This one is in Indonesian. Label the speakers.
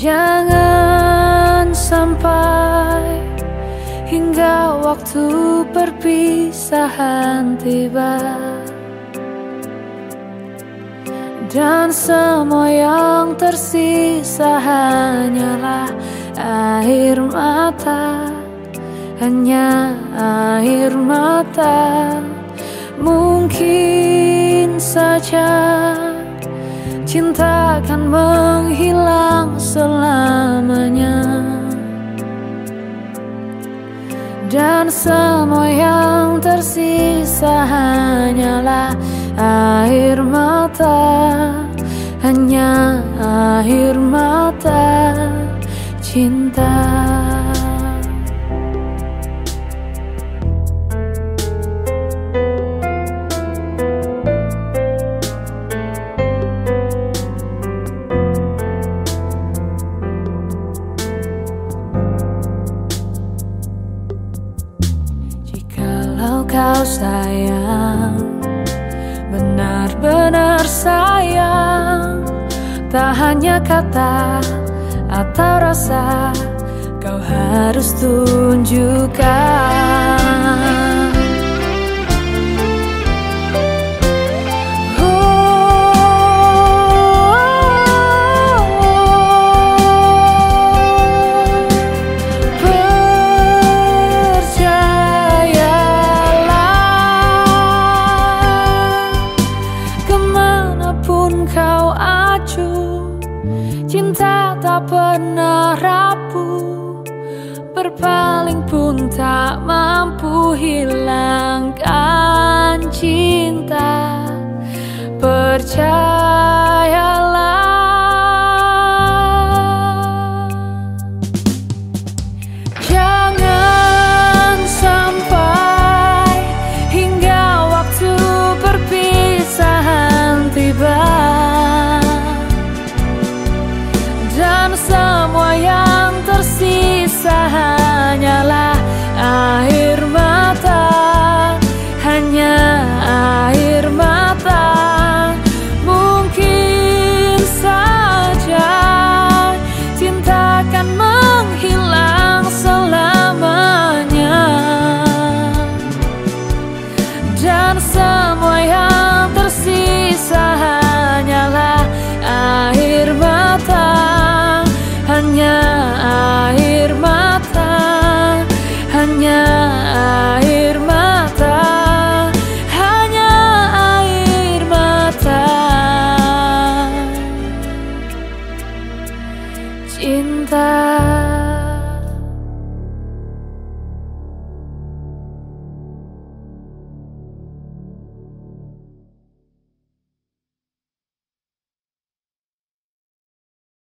Speaker 1: Jangan sampai hingga waktu perpisahan tiba. Dan semua yang tersisa hanyalah air mata. Hanya air mata. Mungkin saja cinta akan menghilang selamanya. Dan semua yang tersisa hanyalah air mata. Hanya air mata cinta Tak hanya kata atau rasa Kau harus tunjukkan Cinta tak pernah rapuh. Berpaling pun tak mampu hilangkan cinta. Percayalah in that